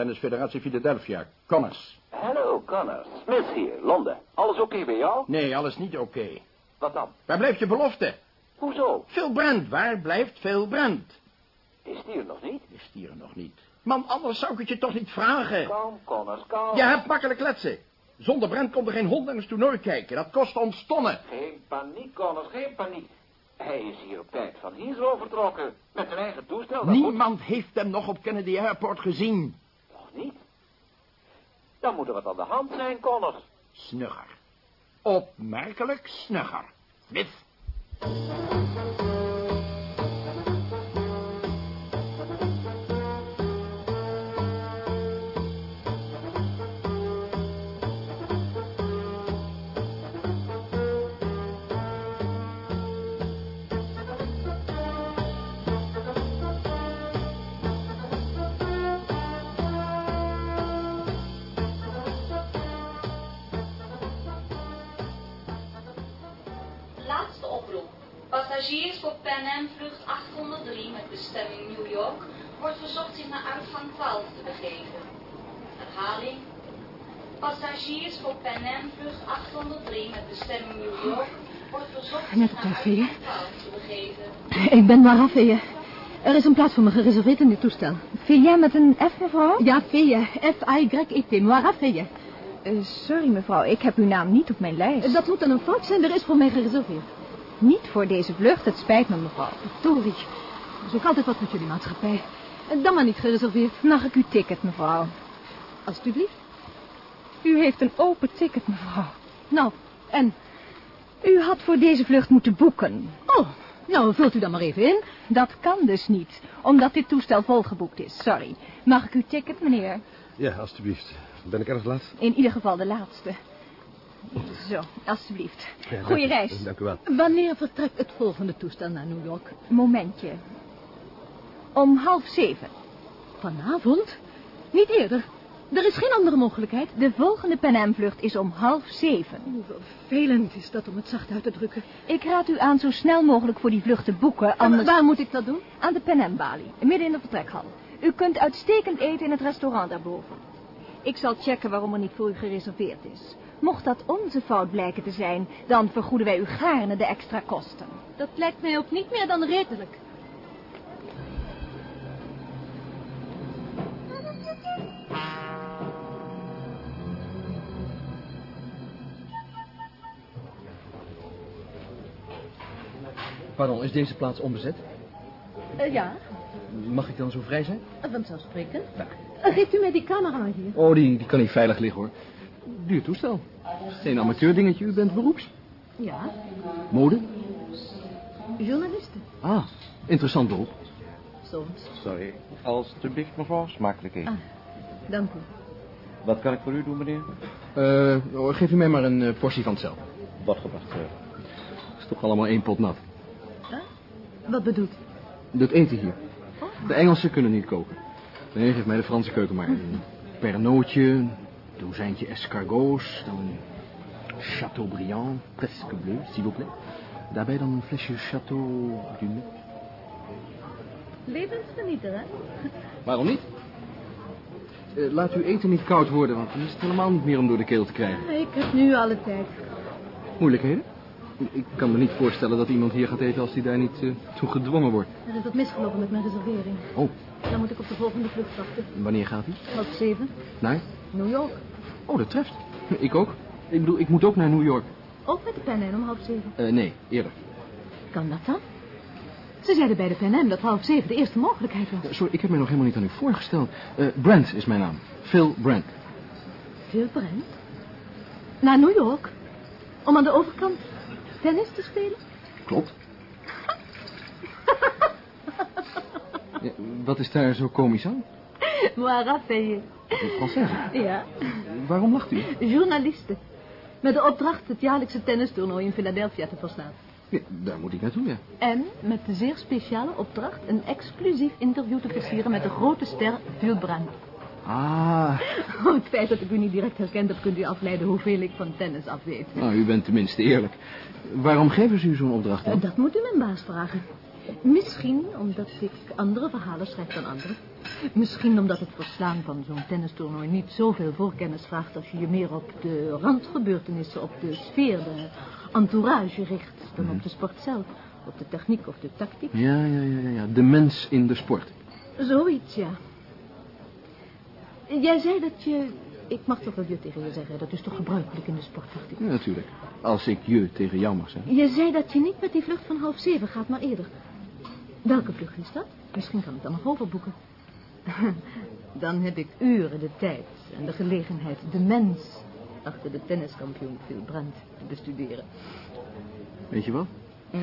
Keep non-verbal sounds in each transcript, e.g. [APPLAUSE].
Tennisfederatie Philadelphia. Connors. Hallo, Connor. Smith hier, Londen. Alles oké bij jou? Nee, alles niet oké. Wat dan? Waar blijft je belofte? Hoezo? Phil Brand, waar blijft Phil Brand? Is die er nog niet? Is die er nog niet? Man, anders zou ik het je toch niet vragen. Kalm, Connors, kalm. Je hebt makkelijk kletsen. Zonder Brand komt er geen hond naar het toernooi kijken. Dat kost ons tonnen. Geen paniek, Connors, geen paniek. Hij is hier op tijd van Heathrow vertrokken. Met zijn eigen toestel. Niemand heeft hem nog op Kennedy Airport gezien. Niet? Dan moet er wat aan de hand zijn, Connors. Snugger. Opmerkelijk snugger. Smith. Passagiers voor Pan Am vlucht 803 met bestemming New York wordt verzocht zich naar uitgang 12 te begeven. Herhaling. Passagiers voor Pan Am vlucht 803 met bestemming New York wordt verzocht Net zich op naar tijd, uitgang 12 te begeven. [LAUGHS] Ik ben Vee. Er is een plaats voor me gereserveerd in dit toestel. Vee met een F, mevrouw? Ja, Vee. F-A-Y-E-T. Mara Vee. Eh, sorry, mevrouw. Ik heb uw naam niet op mijn lijst. Dat moet dan een fout zijn. Er is voor mij gereserveerd. Niet voor deze vlucht. Het spijt me, mevrouw. Tori. Er is ook altijd wat met jullie maatschappij. Dan maar niet gereserveerd. Mag ik uw ticket, mevrouw? Alsjeblieft. U heeft een open ticket, mevrouw. Nou, en? U had voor deze vlucht moeten boeken. Oh, nou, vult u dan maar even in. Dat kan dus niet, omdat dit toestel volgeboekt is. Sorry. Mag ik uw ticket, meneer? Ja, alstublieft. Ben ik erg laat? In ieder geval de laatste. Zo, alstublieft. Ja, Goeie reis. Dank u wel. Wanneer vertrekt het volgende toestel naar New York? Momentje. Om half zeven. Vanavond? Niet eerder. Er is geen andere mogelijkheid. De volgende Pan Am vlucht is om half zeven. Hoe vervelend is dat om het zacht uit te drukken. Ik raad u aan zo snel mogelijk voor die vlucht te boeken, En anders... waar moet ik dat doen? Aan de Pan Am balie, midden in de vertrekhal. U kunt uitstekend eten in het restaurant daarboven. Ik zal checken waarom er niet voor u gereserveerd is. Mocht dat onze fout blijken te zijn, dan vergoeden wij u gaarne de extra kosten. Dat lijkt mij ook niet meer dan redelijk. Pardon, is deze plaats onbezet? Eh, ja, Mag ik dan zo vrij zijn? vanzelfsprekend. Uh, geeft u mij die camera hier? Oh, die, die kan niet veilig liggen, hoor. Duur toestel. Geen amateurdingetje, u bent beroeps. Ja, Mode? journalisten. Ah, interessant beroep. Soms. Sorry. Alsjeblieft, mevrouw. Smakelijk eten. Ah, dank u. Wat kan ik voor u doen, meneer? Eh, oh, geef u mij maar een eh, portie van hetzelfde. Wat gebracht, sir. is toch allemaal één pot nat. Wat bedoelt u? Dat eten hier. De Engelsen kunnen niet koken. Nee, geef mij de Franse keuken maar. Een pernootje, een dozijntje escargots, dan een Chateaubriand, presque bleu, s'il vous plaît. Daarbij dan een flesje Chateau du. Levensgenieter, hè? [LAUGHS] Waarom niet? Eh, laat uw eten niet koud worden, want dan is het helemaal niet meer om door de keel te krijgen. Ik heb nu alle tijd. Moeilijkheden? Ik kan me niet voorstellen dat iemand hier gaat eten als hij daar niet eh, toe gedwongen wordt. Er is wat misgelopen met mijn reservering. Oh, Dan moet ik op de volgende vlucht wachten. wanneer gaat hij? Half zeven. Naar? New York. Oh, dat treft. [LAUGHS] Ik ook. Ik bedoel, ik moet ook naar New York. Ook met de Am om half zeven. Eh, nee, eerder. Kan dat dan? Ze zeiden bij de Am dat half zeven de eerste mogelijkheid was. Eh, Sorry, ik heb mij nog helemaal niet aan u voorgesteld. Eh Brent is mijn naam. Phil Brent. Veel Brent? Naar New York? Om aan de overkant tennis te spelen? Klopt. [LAUGHS] Ja, wat is daar zo komisch aan? Maar raffaille. Een Française. Ja, Waarom lacht u? journalisten. Met de opdracht het jaarlijkse tennistoernooi in Philadelphia te verslaan. Ja, daar moet ik naartoe, ja. En met de zeer speciale opdracht een exclusief interview te versieren met de grote ster Phil Brand. Ah, Oh, het feit dat ik u niet direct herkend heb, kunt u afleiden hoeveel ik van tennis af weet. nou, u bent tenminste eerlijk. Waarom geven ze u zo'n opdracht dan? Dat moet u mijn baas vragen. Misschien omdat ik andere verhalen schrijf dan anderen. Misschien omdat het verslaan van zo'n tennistoernooi niet zoveel voorkennis vraagt... als je je meer op de randgebeurtenissen, op de sfeer, de entourage richt... dan op de sport zelf, op de techniek of de tactiek. Ja, ja, ja, ja, ja. De mens in de sport. Zoiets, ja. Jij zei dat je... Ik mag toch wel je tegen je zeggen, dat is toch gebruikelijk in de sporttactiek? Ja, natuurlijk. Als ik je tegen jou mag zeggen. Je zei dat je niet met die vlucht van half zeven gaat, maar eerder. Welke vlucht is dat? Misschien kan ik dan nog overboeken. [LAUGHS] Dan heb ik uren de tijd en de gelegenheid de mens achter de tenniskampioen Phil Brandt te bestuderen. Weet je wat? Hm?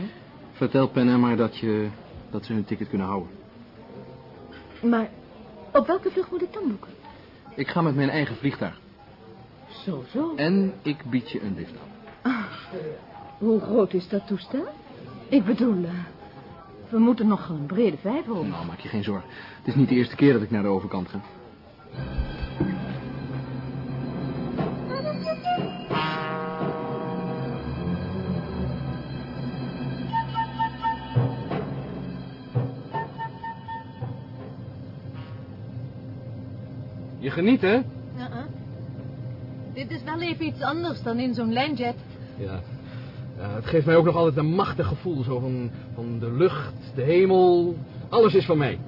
Vertel Pen maar dat, je, dat ze hun ticket kunnen houden. Maar op welke vlucht moet ik dan boeken? Ik ga met mijn eigen vliegtuig. Zo, zo. En ik bied je een lift aan. Hoe groot is dat toestel? Ik bedoel, eh, we moeten nog een brede vijver op. Nou, maak je geen zorgen. Het is niet de eerste keer dat ik naar de overkant ga. Je geniet, hè? Ja, Dit is wel even iets anders dan in zo'n lijnjet. Ja. Ja. Het geeft mij ook nog altijd een machtig gevoel. Zo van, van de lucht, de hemel. Alles is van mij.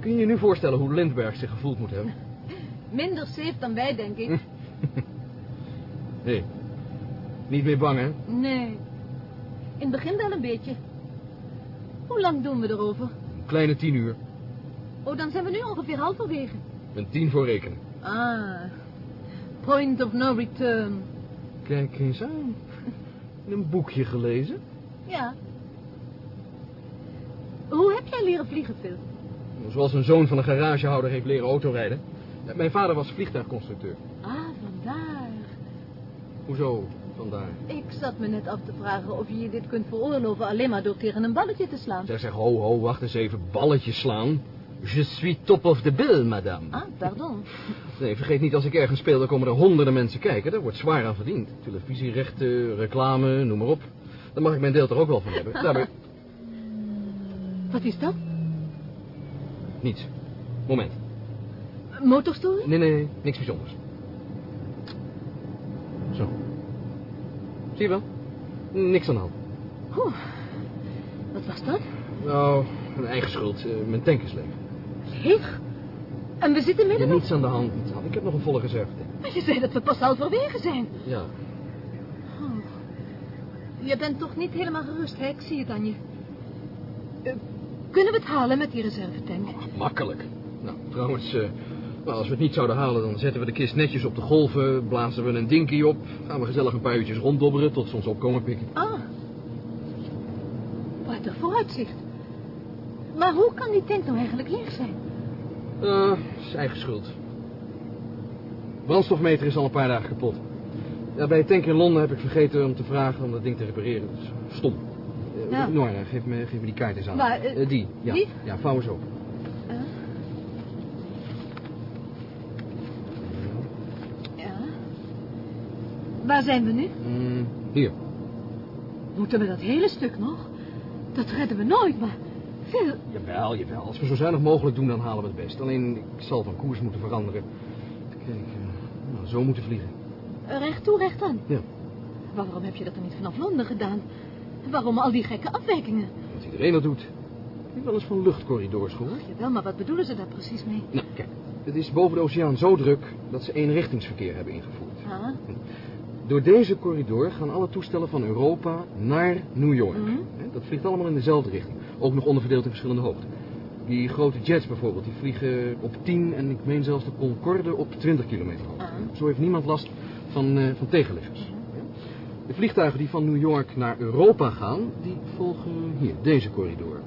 Kun je je nu voorstellen hoe Lindbergh zich gevoeld moet hebben? [LAUGHS] Minder safe dan wij, denk ik. [LAUGHS] Nee. Niet meer bang, hè? Nee. In het begin wel een beetje. Hoe lang doen we erover? Een kleine tien uur. Oh, dan zijn we nu ongeveer halverwege. Een tien voor rekenen. Ah. Point of no return. Kijk eens aan. Een boekje gelezen? Ja. Hoe heb jij leren vliegen, Phil? Zoals een zoon van een garagehouder heeft leren autorijden. Mijn vader was vliegtuigconstructeur. Ah, vandaar. Hoezo vandaar? Ik zat me net af te vragen of je je dit kunt veroorloven alleen maar door tegen een balletje te slaan. Zij zegt, ho, ho, wacht eens even, balletjes slaan. Je suis top of the bill, madame. Ah, pardon. Nee, vergeet niet, als ik ergens speel, dan komen er honderden mensen kijken. Daar wordt zwaar aan verdiend. Televisierechten, reclame, noem maar op. Daar mag ik mijn deel toch ook wel van hebben. Daarbij... [LAUGHS] Wat is dat? Niets. Moment. Motorstoel? Nee, nee, nee, niks bijzonders. Zo. Zie je wel? Niks aan de hand. Oeh. Wat was dat? Nou, een eigen schuld. Eh, mijn tank is leeg. Leeg? En we zitten midden... niets aan de hand. niets aan. Ik heb nog een volle reserve. Maar je zei dat we pas halverwege zijn. Ja. Oh. Je bent toch niet helemaal gerust, hè? Ik zie het aan je. Eh, kunnen we het halen met die reservetank? Makkelijk. Nou, trouwens, eh, nou, als we het niet zouden halen, dan zetten we de kist netjes op de golven, blazen we een dinky op, gaan we gezellig een paar uurtjes ronddobberen tot ze ons opkomen pikken. Ah. Wat een vooruitzicht. Maar hoe kan die tank nou eigenlijk leeg zijn? Eh, is eigen schuld. Brandstofmeter is al een paar dagen kapot. Ja, bij het tank in Londen heb ik vergeten om te vragen om dat ding te repareren. Dat is stom. Eh, Ja. Geef me, geef me die kaart eens aan. Eh, die, ja. die? Ja, vouw eens. Eh? Ja. Waar zijn we nu? Mm, hier. Moeten we dat hele stuk nog? Dat redden we nooit, maar... Phil, Jawel, jawel. Als we zo zuinig mogelijk doen, dan halen we het best. Alleen, ik zal van koers moeten veranderen. Kijk, eh, nou, zo moeten vliegen. recht toe, recht aan. Ja. Waarom heb je dat dan niet vanaf Londen gedaan? Waarom al die gekke afwijkingen? Wat iedereen dat doet. Heb wel eens van luchtcorridors gehoord? Jawel, maar wat bedoelen ze daar precies mee? Nou, kijk. Het is boven de oceaan zo druk dat ze eenrichtingsverkeer hebben ingevoerd. Ah, Door deze corridor gaan alle toestellen van Europa naar New York. Mhm. Dat vliegt allemaal in dezelfde richting. Ook nog onderverdeeld in verschillende hoogte. Die grote jets bijvoorbeeld, die vliegen op 10 en ik meen zelfs de Concorde op 20 kilometer hoogte. Ah. Zo heeft niemand last van, eh, van tegenliggers. De vliegtuigen die van New York naar Europa gaan, die volgen hier, deze corridor.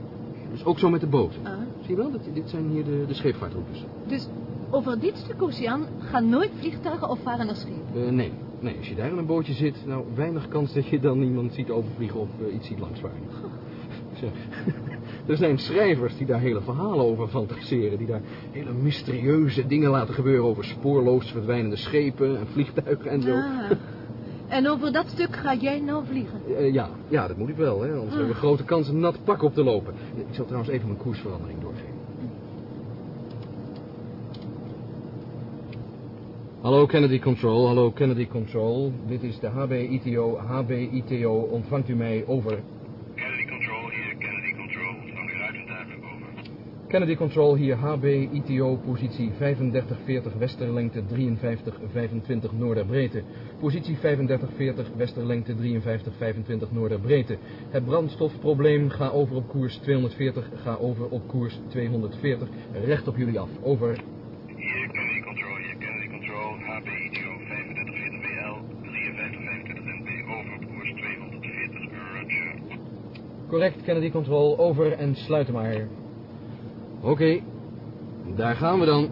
Dus ook zo met de boten. ah. Zie je wel, dit, dit zijn hier de, de scheepvaartroutes. Dus over dit stuk oceaan gaan nooit vliegtuigen of varen naar schepen. Eh, nee, nee, als je daar in een bootje zit, nou weinig kans dat je dan iemand ziet overvliegen of eh, iets ziet langsvaren. [LAUGHS] Er zijn schrijvers die daar hele verhalen over fantaseren, die daar hele mysterieuze dingen laten gebeuren over spoorloos verdwijnende schepen en vliegtuigen en zo. Ah. En over dat stuk ga jij nou vliegen? Eh, ja, ja, dat moet ik wel, hè. Anders hebben we grote kans een nat pak op te lopen. Ik zal trouwens even mijn koersverandering doorgeven. Hallo Kennedy Control, hallo Kennedy Control. Dit is de HB-ITO, HB-ITO. Ontvangt u mij over? Kennedy Control, hier Kennedy Control. Ontvang u uit en duidelijk over. Kennedy Control, hier HB-ITO, positie 3540 westerlengte 5325 noorderbreedte. Positie 3540 westerlengte 5325 noorderbreedte. Het brandstofprobleem, ga over op koers 240, ga over op koers 240. Recht op jullie af, over. Hier Kennedy Control, hier Kennedy Control. HB ITO 3540 WL 5325 NB over op koers 240. Roger. Correct, Kennedy Control, over en sluiten maar. Oké, daar gaan we dan.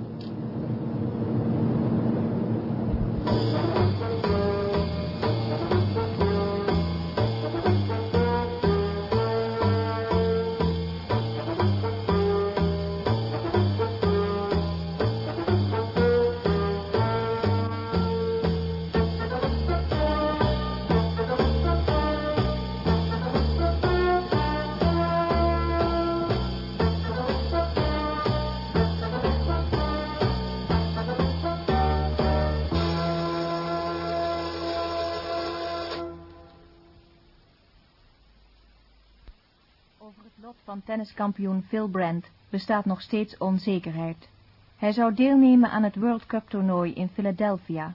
Tenniskampioen Phil Brandt bestaat nog steeds onzekerheid. Hij zou deelnemen aan het World Cup toernooi in Philadelphia.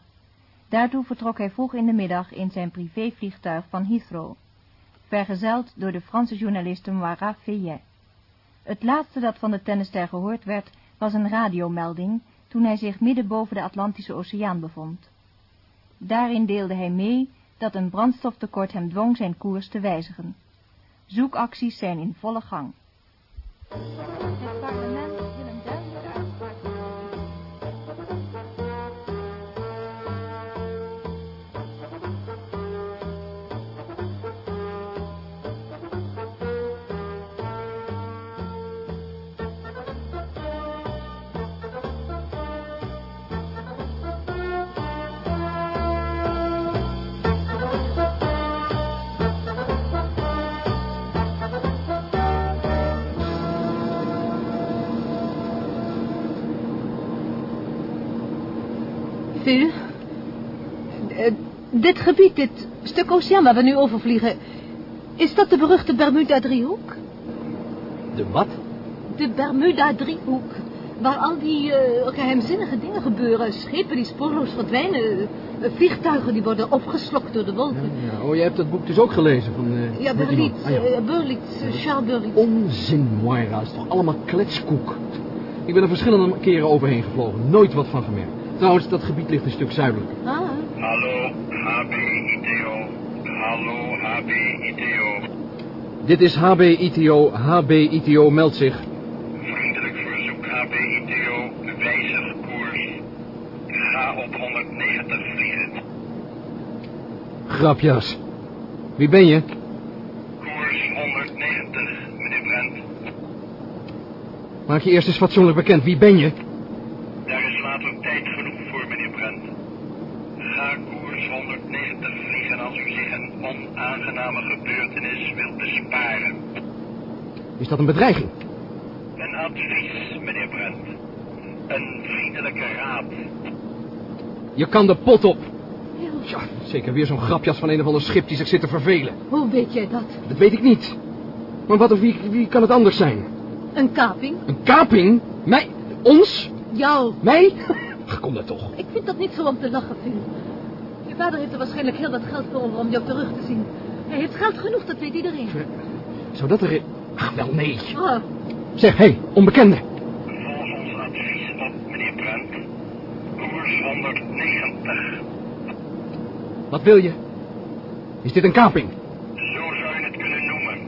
Daartoe vertrok hij vroeg in de middag in zijn privévliegtuig van Heathrow, vergezeld door de Franse journaliste Moira Fayet. Het laatste dat van de tennisster gehoord werd was een radiomelding toen hij zich midden boven de Atlantische Oceaan bevond. Daarin deelde hij mee dat een brandstoftekort hem dwong zijn koers te wijzigen. Zoekacties zijn in volle gang. Dit gebied, dit stuk oceaan waar we nu overvliegen... is dat de beruchte Bermuda-driehoek? De wat? De Bermuda-driehoek. Waar al die eh, geheimzinnige dingen gebeuren. Schepen die spoorloos verdwijnen. eh, vliegtuigen die worden opgeslokt door de wolken. Ja, oh, jij hebt dat boek dus ook gelezen van... eh, Ja, man. Ah, ja. Charles Berlitz. Onzin, Moira. Dat is toch allemaal kletskoek. Ik ben er verschillende keren overheen gevlogen. Nooit wat van gemerkt. Trouwens, dat gebied ligt een stuk zuidelijker. Ah, Hallo HB ITO. Hallo HB ITO. Dit is HB-ITO. HB-ITO meldt zich. Vriendelijk verzoek HB ITO. Wijzig koers. Ga op 190 vliegen. Grapjas. Wie ben je? Koers 190, meneer Brent. Maak je eerst eens fatsoenlijk bekend. Wie ben je? Daar is later tijd genoeg voor, meneer Brent. Ga koers 190 vliegen als u zich een onaangename gebeurtenis wilt besparen. Is dat een bedreiging? Een advies, meneer Brent. Een vriendelijke raad. Je kan de pot op. Ja, zeker weer zo'n grapjas van een of ander schip die zich zit te vervelen. hoe weet jij dat? Dat weet ik niet. Maar wat of wie, wie kan het anders zijn? Een kaping? Een kaping? Mij? Ons? Jou. Mij? [LAUGHS] Ach, kom daar toch. Ik vind dat niet zo om te lachen, Phil. Je vader heeft er waarschijnlijk heel wat geld voor over om jou terug te zien. Hij heeft geld genoeg, dat weet iedereen. Zou dat er... Ach, wel nee. Oh, Zeg, hé, hey, onbekende. Volg ons advies op, meneer Brent. Koers 190. Wat wil je? Is dit een kaping? Zo zou je het kunnen noemen.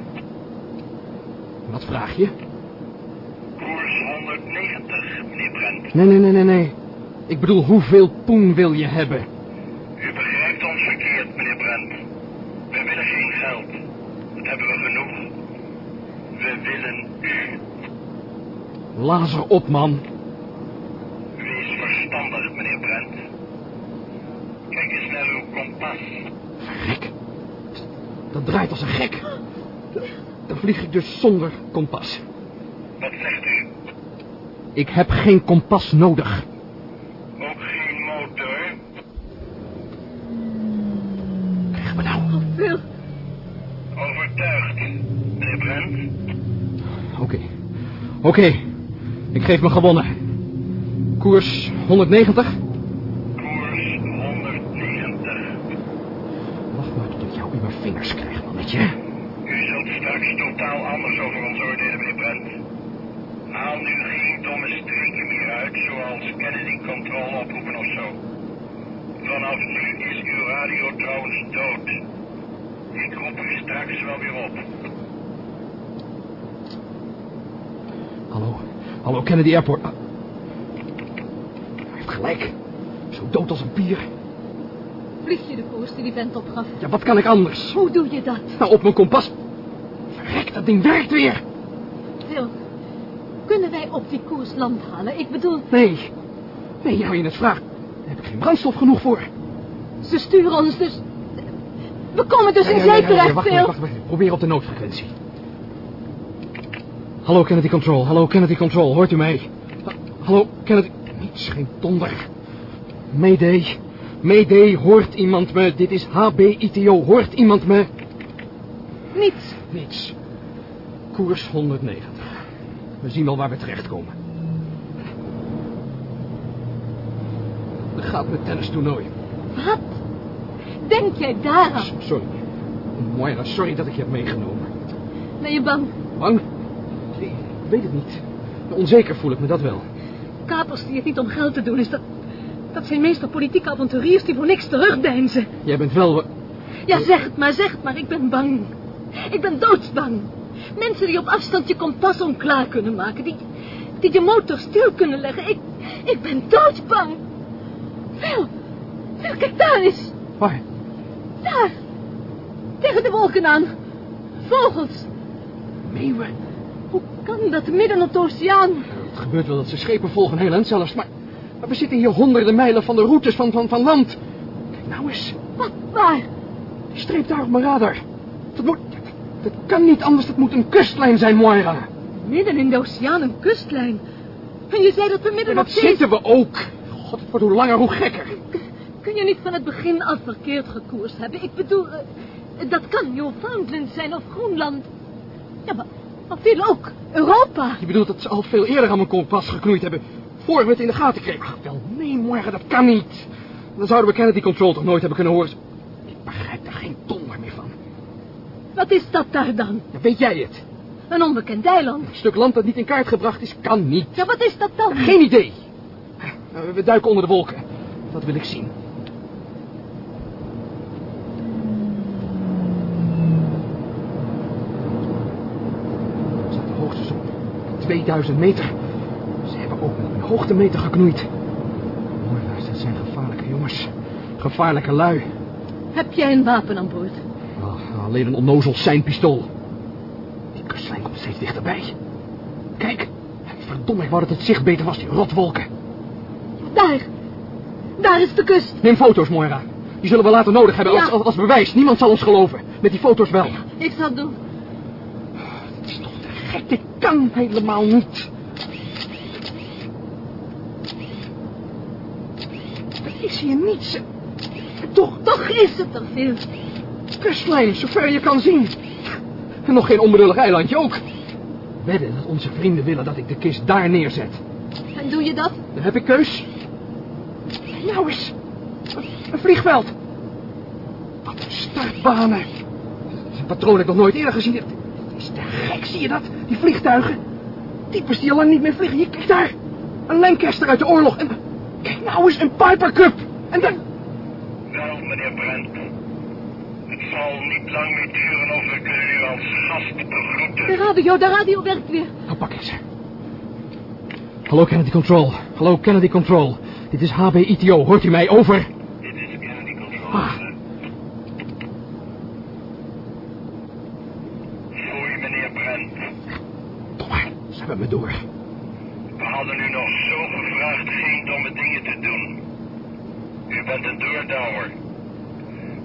Wat vraag je? Koers 190, meneer Brent. Nee, nee, nee, nee, nee. Ik bedoel, hoeveel poen wil je hebben? U begrijpt ons verkeerd, meneer Brent. We willen geen geld. Dat hebben we genoeg. We willen u. Lazer op, man. Wees verstandig, meneer Brent. Kijk eens naar uw kompas. Verrek. Dat draait als een gek. Dan vlieg ik dus zonder kompas. Wat zegt u? Ik heb geen kompas nodig. Ook geen motor? Krijg me nou. Phil, Overtuigd, meneer Brent? Oké. Oké. Ik geef me gewonnen. Koers 190. Koers 190. Wacht maar tot ik jou in mijn vingers krijg, mannetje. U zult straks totaal anders over ons oordelen, meneer Brent. Haal nu geen domme streken meer uit, zoals Kennedy Control oproepen of zo. Vanaf nu is uw radio trouwens dood. Ik roep u straks wel weer op. Hallo. Kennedy Airport. Ah. Hij heeft gelijk. Zo dood als een pier. vlieg je de koers die die vent opgaf? Ja, wat kan ik anders? Hoe doe je dat? Nou, op mijn kompas. Verrek, dat ding werkt weer. Phil, kunnen wij op die koers land halen? Ik bedoel, Nee. Nee, nou je het vraagt. Daar heb ik geen brandstof genoeg voor. ze sturen ons dus... We komen dus in wacht, Phil. wacht, wacht, wacht. Probeer op de noodfrequentie. Hallo, Kennedy Control. Hallo, Kennedy Control. Hoort u mij? Ha- Hallo, Kennedy... Niets, geen donder. Mayday. Mayday, hoort iemand me? Dit is HBITO. Hoort iemand me? Niets. Niets. Koers 190. We zien wel waar we terechtkomen. Het gaat met tennistoernooi. Wat? Denk jij daaraan? S- Sorry. Moira, sorry dat ik je heb meegenomen. Ben je bang? Bang? Ik weet het niet. Onzeker voel ik me dat wel. Kapers die het niet om geld te doen is dat... Dat zijn meestal politieke avonturiers die voor niks terugdeinzen. Jij bent wel... Ja, zeg het maar, zeg het maar. Ik ben bang. Ik ben doodsbang. Mensen die op afstand je kompas onklaar kunnen maken. Die, die je motor stil kunnen leggen. Ik, ik ben doodsbang. Phil, Phil, kijk daar eens. Waar? Daar. Tegen de wolken aan. Vogels. Meeuwen. Hoe kan dat midden op de oceaan? Het gebeurt wel dat ze schepen volgen, heel eind zelfs, maar... Maar we zitten hier honderden mijlen van de routes van, van, van land. Kijk nou eens. Wat, waar? Die streep daar op mijn radar. Dat moet... Dat, dat kan niet anders. Dat moet een kustlijn zijn, Moira. Midden in de oceaan een kustlijn. En je zei dat we midden En op dat zitten we ook. God, het wordt hoe langer hoe gekker. Kun je niet van het begin af verkeerd gekoerst hebben? Ik bedoel, eh, dat kan Newfoundland zijn of Groenland. Ja, maar, maar veel ook. Europa. Je bedoelt dat ze al veel eerder aan mijn kompas geknoeid hebben... voor we het in de gaten kregen. Ach, wel, nee, Moira, dat kan niet. Dan zouden we Kennedy Control toch nooit hebben kunnen horen. Ik begrijp er geen donder meer van. Wat is dat daar dan? Ja, weet jij het? Een onbekend eiland. Een stuk land dat niet in kaart gebracht is, kan niet. Ja, wat is dat dan? Geen idee. We duiken onder de wolken. Dat wil ik zien. We zaten hoogstens op 2000 meter. Ze hebben ook nog een hoogtemeter geknoeid. Mooi, dat zijn gevaarlijke jongens. Gevaarlijke lui. Heb jij een wapen aan boord? Oh, alleen een onnozel seinpistool. Die kustlijn komt steeds dichterbij. Kijk, verdomme, ik wou dat het zicht beter was, die rotwolken. Daar. Daar is de kust. Neem foto's, Moira. Die zullen we later nodig hebben als, als bewijs. Niemand zal ons geloven. Met die foto's wel. Ik zal het doen. Het is toch te gek. Dit kan helemaal niet. Er is hier niets. Toch, Toch is het er veel. kustlijn, zover je kan zien. En nog geen onbenullig eilandje ook. Wedden dat onze vrienden willen dat ik de kist daar neerzet. En doe je dat? Dan heb ik keus. Nou eens. Een, een vliegveld. Wat een startbanen. Dat is een patroon dat ik nog nooit eerder gezien heb. Het is te gek, zie je dat? Die vliegtuigen. Types die al lang niet meer vliegen. Hier, kijk daar. Een Lancaster uit de oorlog. En kijk nou eens, een Piper Cup. En dan... Wel, meneer Brent. Het zal niet lang meer duren of we kunnen u als gast De begroeten. radio, de radio werkt weer. Nou, pak eens. Hallo Kennedy Control. Hallo Kennedy Control. Dit is HBITO. Hoort u mij? Over. Dit is Kennedy Control. Ah. Foei, meneer Brent. Domme, ze hebben me door. We hadden u nog zo gevraagd geen domme dingen te doen. U bent een doordouwer.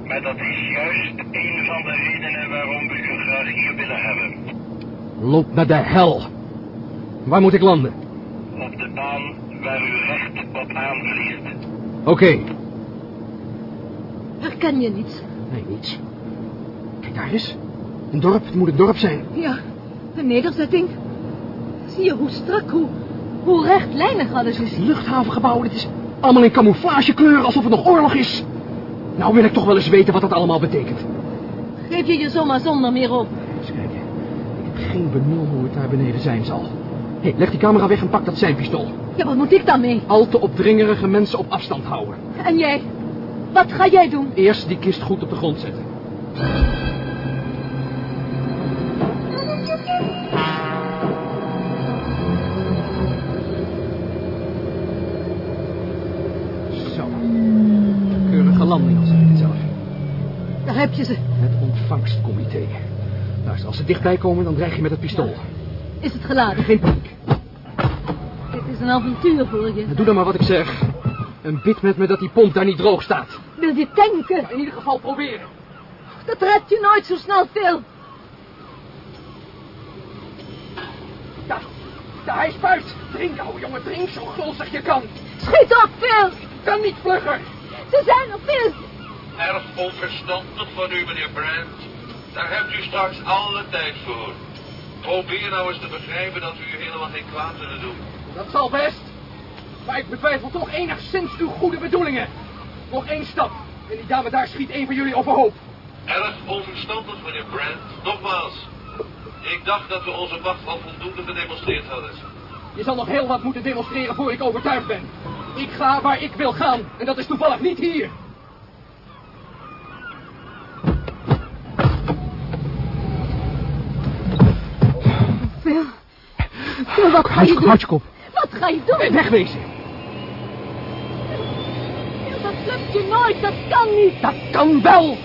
Maar dat is juist een van de redenen waarom we u graag hier willen hebben. Loop naar de hel. Waar moet ik landen? Op de baan waar u recht op aanvliegt. Oké. Herken je niets? Nee, niets. Kijk daar eens. Een dorp, het moet een dorp zijn. Ja, een nederzetting. Zie je hoe strak, hoe, hoe rechtlijnig alles is. Luchthavengebouw, dit is allemaal in camouflagekleur, alsof het nog oorlog is. Nou wil ik toch wel eens weten wat dat allemaal betekent. Geef je je zomaar zonder meer op. Eens kijken. Ik heb geen benul hoe het daar beneden zijn zal. Hé, leg die camera weg en pak dat zijnpistool. Ja, wat moet ik dan mee? Al te opdringerige mensen op afstand houden. En jij? Wat ga jij doen? Eerst die kist goed op de grond zetten. Je ze. Het ontvangstcomité. Luister, als ze dichtbij komen, dan dreig je met het pistool. Is het geladen? Geen paniek. Dit is een avontuur voor je. Doe dan maar wat ik zeg. En bid met me dat die pomp daar niet droog staat. Wil je tanken? In ieder geval proberen. Dat redt je nooit zo snel veel. Daar, daar, hij spuit. Drink, ouwe jongen, drink zo gulzig je kan. Schiet op, Phil! Kan niet vlugger. Ze zijn er, Phil! Erg onverstandig van u, meneer Brandt. Daar hebt u straks alle tijd voor. Probeer nou eens te begrijpen dat we u helemaal geen kwaad willen doen. Dat zal best. Maar ik betwijfel toch enigszins uw goede bedoelingen. Nog één stap. En die dame daar schiet een van jullie overhoop. Erg onverstandig, meneer Brandt. Nogmaals. Ik dacht dat we onze macht al voldoende gedemonstreerd hadden. Je zal nog heel wat moeten demonstreren voor ik overtuigd ben. Ik ga waar ik wil gaan. En dat is toevallig niet hier. Wat ga je doen? Wat ga je doen? Wegwezen. Dat lukt je nooit. Dat kan niet. Dat kan wel.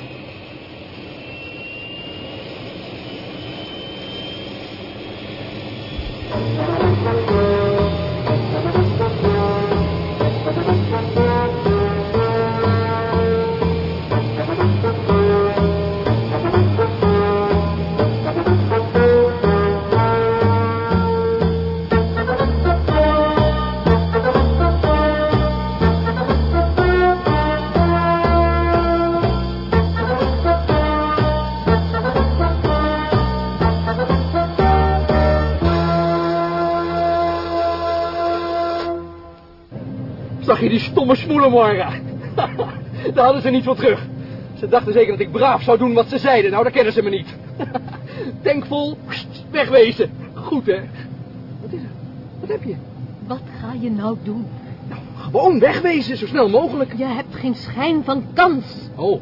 Die stomme smoelenmorra? [LAUGHS] Daar hadden ze niet voor terug. Ze dachten zeker dat ik braaf zou doen wat ze zeiden. Nou, daar kennen ze me niet. [LAUGHS] Tankvol, wegwezen. Goed, hè? Wat is er? Wat heb je? Wat ga je nou doen? Nou, gewoon wegwezen, zo snel mogelijk. Je hebt geen schijn van kans. Oh,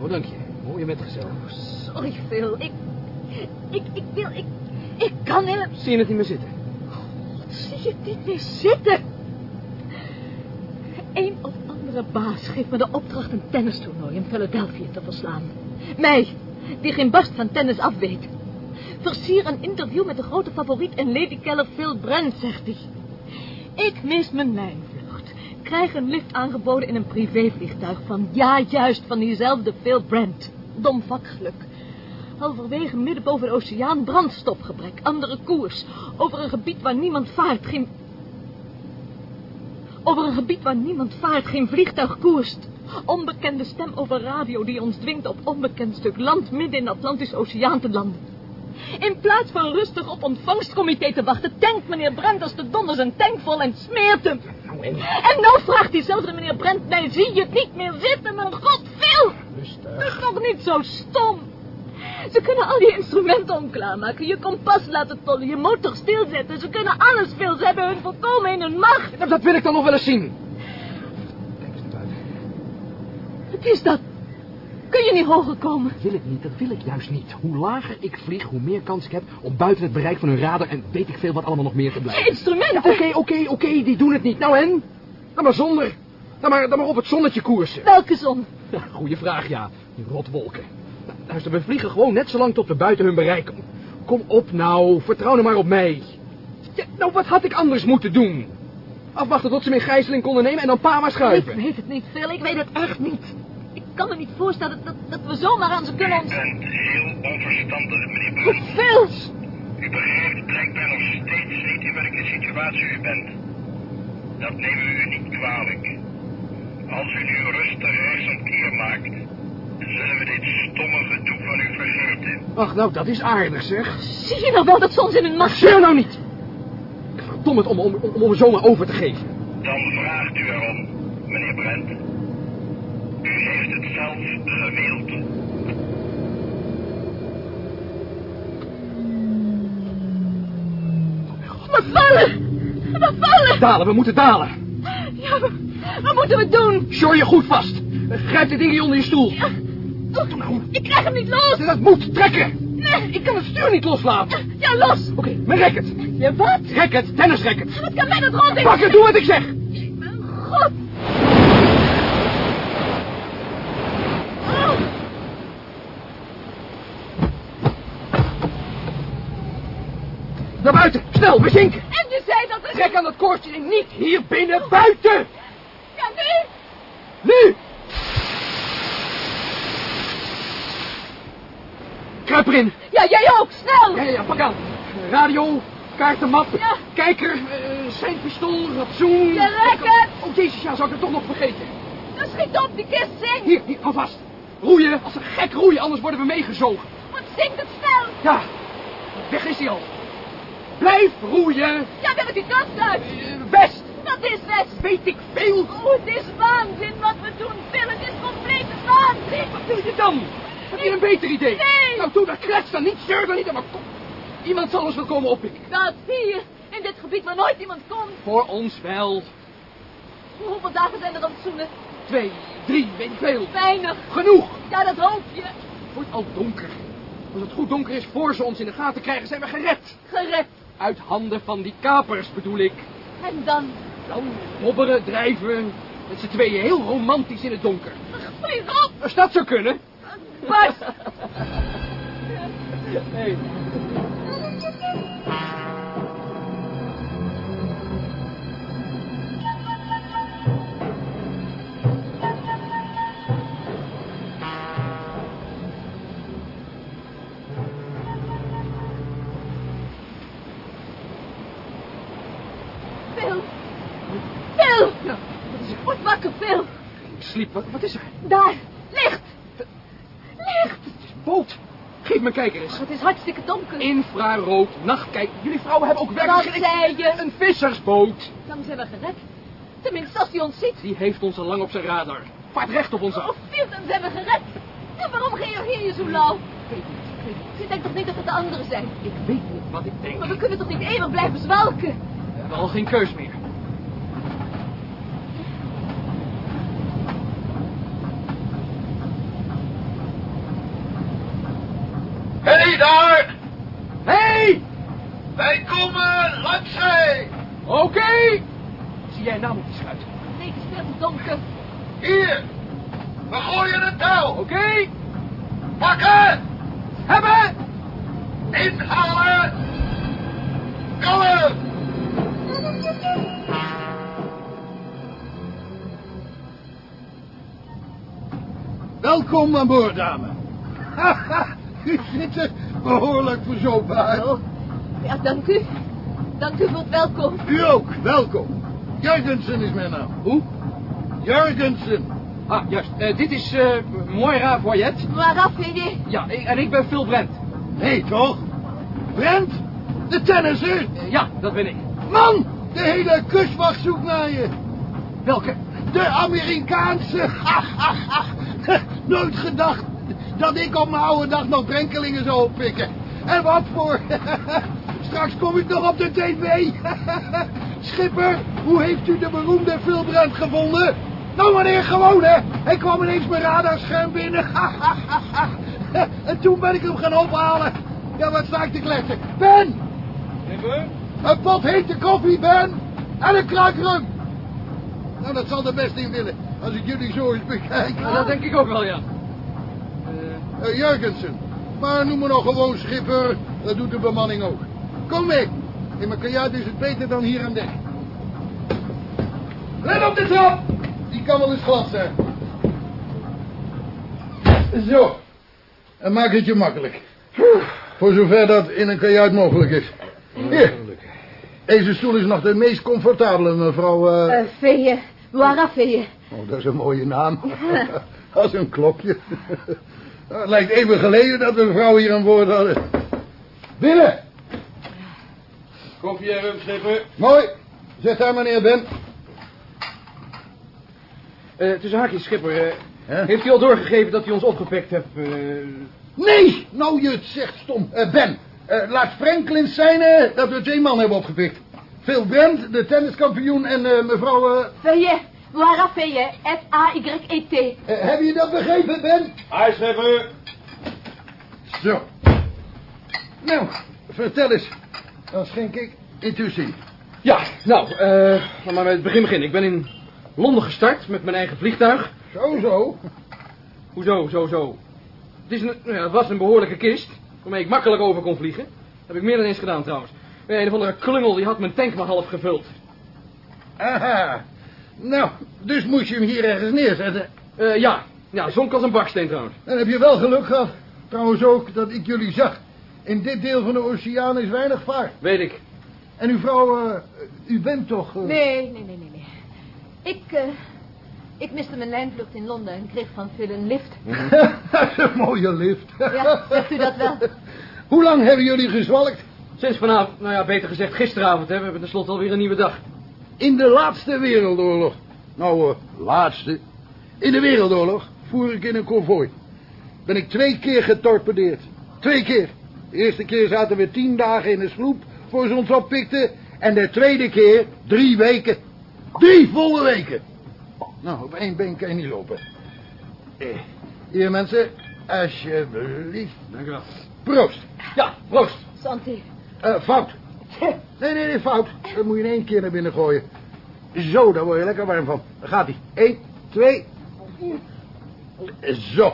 oh dank je. Mooie metgezel. Sorry, Phil. Ik, ik, ik wil, ik, ik kan helemaal... Zie je het niet meer zitten? Zie je dit weer zitten? Een of andere baas geeft me de opdracht een tennistoernooi in Philadelphia te verslaan. Mij, die geen barst van tennis af weet. Versier een interview met de grote favoriet en Lady Keller Phil Brent, zegt hij. Ik mis mijn lijnvlucht. Krijg een lift aangeboden in een privévliegtuig van, ja juist, van diezelfde Phil Brent. Dom vakgeluk. Halverwege midden boven de oceaan brandstofgebrek, andere koers. Over een gebied waar niemand vaart, geen... Over een gebied waar niemand vaart, geen vliegtuig koerst. Onbekende stem over radio die ons dwingt op onbekend stuk land midden in de Atlantische Oceaan te landen. In plaats van rustig op ontvangstcomité te wachten, tankt meneer Brent als de donder zijn tank vol en smeert hem. Nou, en? En nou vraagt diezelfde meneer Brent mij, zie je het niet meer zitten, mijn god, veel. Rustig. Dat is toch niet zo stom? Ze kunnen al die instrumenten omklaarmaken, je kompas laten tollen, je motor stilzetten. Ze kunnen alles veel, ze hebben hun volkomen in hun macht. Nou, dat wil ik dan nog wel eens zien. Kijk eens naar buiten. Wat is dat? Kun je niet hoger komen? Wil ik niet, dat wil ik juist niet. Hoe lager ik vlieg, hoe meer kans ik heb om buiten het bereik van hun radar en weet ik veel wat allemaal nog meer te blijven. Instrumenten? Oké, oké, oké, die doen het niet. Nou en? Dan maar zonder. Dan maar, dan maar op het zonnetje koersen. Welke zon? Ja, goeie vraag, ja. Die rotwolken. Luister, we vliegen gewoon net zo lang tot we buiten hun bereik komen. Kom op nou, vertrouw nou maar op mij. Ja, nou, wat had ik anders moeten doen? Afwachten tot ze me in gijzeling konden nemen en dan pa maar Ik schuiven. weet het niet, Phil. Ik weet het echt niet. Ik kan me niet voorstellen dat, dat we zomaar aan ze kunnen U ons... bent heel onverstandig, meneer Brent. Phil! U begrijpt blijkbaar nog steeds niet in welke situatie u bent. Dat nemen we u niet kwalijk. Als u nu rustig rechtsomkeer maakt, zullen we dit stomme gedoe van u vergeten. Ach, nou, dat is aardig, zeg. Zie je nou wel dat ze ons in Maar macht... zeur nou niet. Verdomme het om, om, om, om zomaar over te geven. Dan vraagt u erom, meneer Brent. U heeft het zelf gewild. We vallen! We vallen! Dalen, we moeten dalen. Ja, we- wat moeten we doen? Sjor je goed vast. Grijp dit ding hier onder je stoel. Nou. Ik krijg hem niet los! Dat moet trekken. Nee, Ik kan het stuur niet loslaten. ja, los! Oké, mijn racket. Ja, wat? Racket, tennisracket. Wat kan mij dat rond? Pak het, doe wat ik zeg. Mijn god! Oh, Naar buiten, snel, we zinken. en je zei dat er... Trek aan dat koordje en niet hier binnen, buiten. Ja, nu! Nu. Kruip erin. Ja, jij ook, snel! Ja, ja, pak aan. Radio, kaartenmap, Ja. kijker, uh, seinpistool, ratsoen. Je racket! Oh, jezus, ja, zou ik het toch nog vergeten. Dan schiet op, die kist zingt! Hier, hier, hou vast. Roeien, als een gek roeien, anders worden we meegezogen. Wat zingt het snel? Ja, weg is hij al. Blijf roeien. Ja, we hebben die kast uit! Eh, west, Wat is West? weet ik veel. Oh, het is waanzin wat we doen, Phil. Het is complete waanzin! Wat wil je dan? Heb je een beter idee? Nee. Nou, doe dat klets dan niet, zeur dan niet, maar kom. Iemand zal ons wel komen oppikken. Dat zie je. In dit gebied waar nooit iemand komt. Voor ons wel. Hoeveel dagen zijn er aan het zoenen? Twee, drie, weet ik veel. Weinig. Genoeg. Ja, dat hoop je. Het wordt al donker. Als het goed donker is voor ze ons in de gaten krijgen, zijn we gered. Gered. Uit handen van die kapers bedoel ik. En dan? Dan mobberen, drijven. Met z'n tweeën heel romantisch in het donker. Vlieg op! Als dat zou kunnen. Bas! Nee. Phil! Phil! Ja, wat is er? Word wakker, Phil! Ik sliep. Wat, wat is er? Daar! Licht! Licht! Het is een boot. Een kijker eens. Het is hartstikke donker. Infrarood, nachtkijk. Jullie vrouwen hebben ook Wat werkelijk... geen- zei je? Een vissersboot. Dan zijn we gered. Tenminste, als hij ons ziet. Die heeft ons al lang op zijn radar. Vaart recht op ons af. Oh, Phil, dan zijn we gered. En waarom reageer je zo lauw? Je denkt toch niet dat het de anderen zijn? Ik weet niet wat ik denk. Maar we kunnen toch niet eeuwig blijven zwalken? We hebben al geen keus meer. Hey daar! Hey! Wij komen langs zee! Oké! Zie jij nou op die schuit? Nee, het is veel te donker. Hier! We gooien het touw! Oké! Pakken! Hebben! Inhalen! Kalm! Welkom aan boord, dame. Haha, [LAUGHS] u ziet er behoorlijk verzopen uit. Oh, ja, dank u. Dank u voor het welkom. U ook, welkom. Jurgensen is mijn naam. Hoe? Jurgensen. Ah, juist. Eh, dit is eh Moira Voyet. Maar Raffaele, Ja, ik- en ik ben Phil Brent. Nee, toch? Brent? De tennisser? Eh, ja, dat ben ik. Man, de hele kustwacht zoekt naar je. Welke? De Amerikaanse. [LAUGHS] Nooit gedacht dat ik op mijn oude dag nog drenkelingen zou oppikken. En wat voor... [LAUGHS] Straks kom ik nog op de tv. [LAUGHS] Schipper, hoe heeft u de beroemde Phil Brent gevonden? Nou meneer, gewoon hè. Hij kwam ineens mijn radarscherm binnen. [LAUGHS] en toen ben ik hem gaan ophalen. Ja, wat sta ik te kletsen? Ben! Een pot hete koffie, Ben! En een kruik rum! Nou, dat zal er best in willen, als ik jullie zo eens bekijk. Ja, dat denk ik ook wel, ja. Eh, Eh, Jurgensen. Maar noem me nog gewoon schipper, dat doet de bemanning ook. Kom mee. In mijn kajuit is het beter dan hier aan dek. Let op de trap! Die kan wel eens glad zijn. Zo. En maak het je makkelijk. Voor zover dat in een kajuit mogelijk is. Hier. Deze stoel is nog de meest comfortabele, mevrouw... eh. Eh, Vee, Wara Vee. Oh, dat is een mooie naam. [LAUGHS] [LAUGHS] Als een klokje. [LAUGHS] Het lijkt even geleden dat we vrouwen hier aan boord hadden. Binnen! Koffie en rum, schipper. Mooi. Zet daar, meneer Ben. Eh, tussen haakjes, schipper. eh, Hè? heeft u al doorgegeven dat u ons opgepikt hebt? eh, Nee! Nou, je het zegt stom. Eh, ben, eh, laat Franklin zijn dat we twee man hebben opgepikt. Phil Brent, de tenniskampioen, en eh, mevrouw... eh, Vee, Wara Vee, F-A-Y-E-T. heb je dat begrepen, Ben? Hi, schipper. Zo. Nou, vertel eens. Dan schenk ik intussen. Ja, nou, eh, laten we maar met het begin beginnen. Ik ben in Londen gestart met mijn eigen vliegtuig. Zo, zo. Hoezo, zo, zo? Het, is een, nou ja, het was een behoorlijke kist, waarmee ik makkelijk over kon vliegen. Dat heb ik meer dan eens gedaan trouwens. Een of andere klungel die had mijn tank maar half gevuld. Aha. Nou, dus moest je hem hier ergens neerzetten. Eh, ja, ja, zonk als een baksteen trouwens. Dan heb je wel geluk gehad. Trouwens ook dat ik jullie zag. In dit deel van de oceaan is weinig vaart. Weet ik. En uw vrouw, eh, u bent toch... eh, nee, nee, nee, nee. Ik, eh, ik miste mijn lijnvlucht in Londen en kreeg van Phil een lift. [LAUGHS] dat is een mooie lift. Ja, zegt u dat wel? [LAUGHS] Hoe lang hebben jullie gezwalkt? Sinds vanavond, nou ja, beter gezegd gisteravond, hè. We hebben tenslotte alweer een nieuwe dag. In de laatste wereldoorlog. Nou, eh, laatste. In de wereldoorlog voer ik in een konvooi. Ben ik twee keer getorpedeerd. Twee keer. De eerste keer zaten we tien dagen in een sloep voor ze ons oppikten. En de tweede keer drie weken. Drie volle weken. Nou, op één been kan je niet lopen. Eh, hier mensen, alsjeblieft. Dank u wel. Proost. Ja, proost. Santé. Eh, fout. Nee, nee, nee, fout. Dat moet je in één keer naar binnen gooien. Zo, daar word je lekker warm van. Daar gaat hij. Eén, twee. Zo.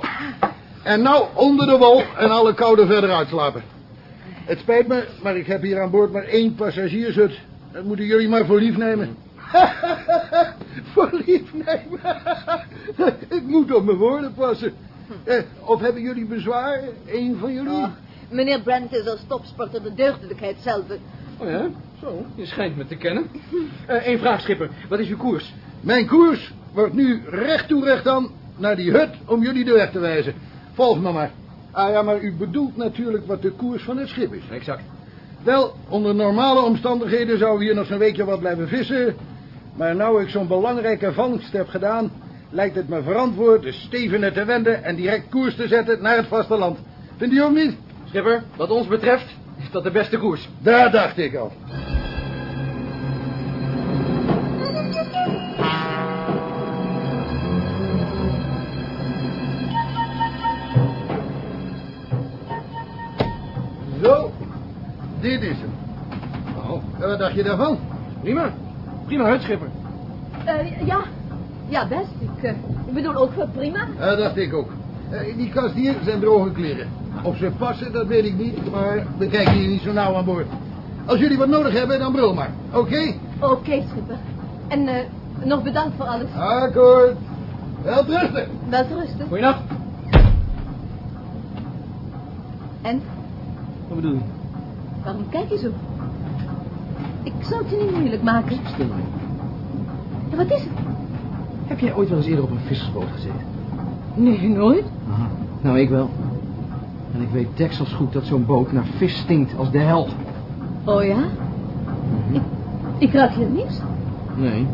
En nou onder de wol en alle koude verder uitslapen. Het spijt me, maar ik heb hier aan boord maar één passagiershut. Dat moeten jullie maar voor lief nemen. [LAUGHS] voor lief nemen. [LAUGHS] ik moet op mijn woorden passen. Eh, of hebben jullie bezwaar? Eén van jullie? Ach, meneer Brent is als topsporter de deugdelijkheid zelf. Oh ja, zo, je schijnt me te kennen. [LAUGHS] Eén vraag, schipper. Wat is uw koers? Mijn koers wordt nu recht toe recht aan naar die hut om jullie de weg te wijzen. Volg me maar. Ah ja, maar u bedoelt natuurlijk wat de koers van het schip is. Exact. Wel, onder normale omstandigheden zouden we hier nog zo'n weekje wat blijven vissen. Maar nou ik zo'n belangrijke vangst heb gedaan... lijkt het me verantwoord de stevenen te wenden... en direct koers te zetten naar het vasteland. Vindt u ook niet? Schipper, wat ons betreft is dat de beste koers. Daar dacht ik al. Zo, dit is hem. Oh, en wat dacht je daarvan? Prima. Prima hut, schipper. Eh, ja, ja, best. Ik, eh, ik bedoel ook wel prima. Ja, dat dacht ik ook. Eh, in die kast hier zijn droge kleren. Of ze passen, dat weet ik niet, maar we kijken hier niet zo nauw aan boord. Als jullie wat nodig hebben, dan brul maar. Oké? Oké, schipper. En eh, nog bedankt voor alles. Akkoord. Wel rusten. Wel rusten. Goeienacht. En, Wat bedoel je? waarom kijk je zo? Ik zou het je niet moeilijk maken. Stil maar. Ja, wat is het? Heb jij ooit wel eens eerder op een vissersboot gezeten? Nee, nooit. Aha. Nou, ik wel. En ik weet deksels goed dat zo'n boot naar vis stinkt als de hel. Oh ja? Ik, ik raak hier niets. Nee.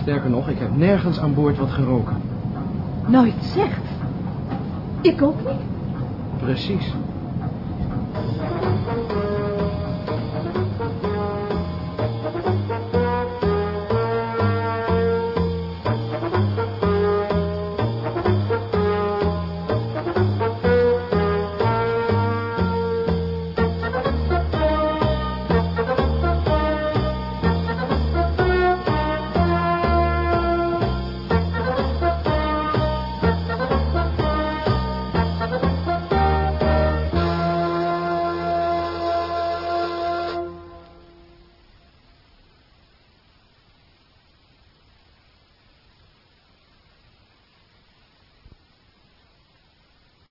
Sterker nog, ik heb nergens aan boord wat geroken. Nou, het zegt. Ik ook niet. Precies.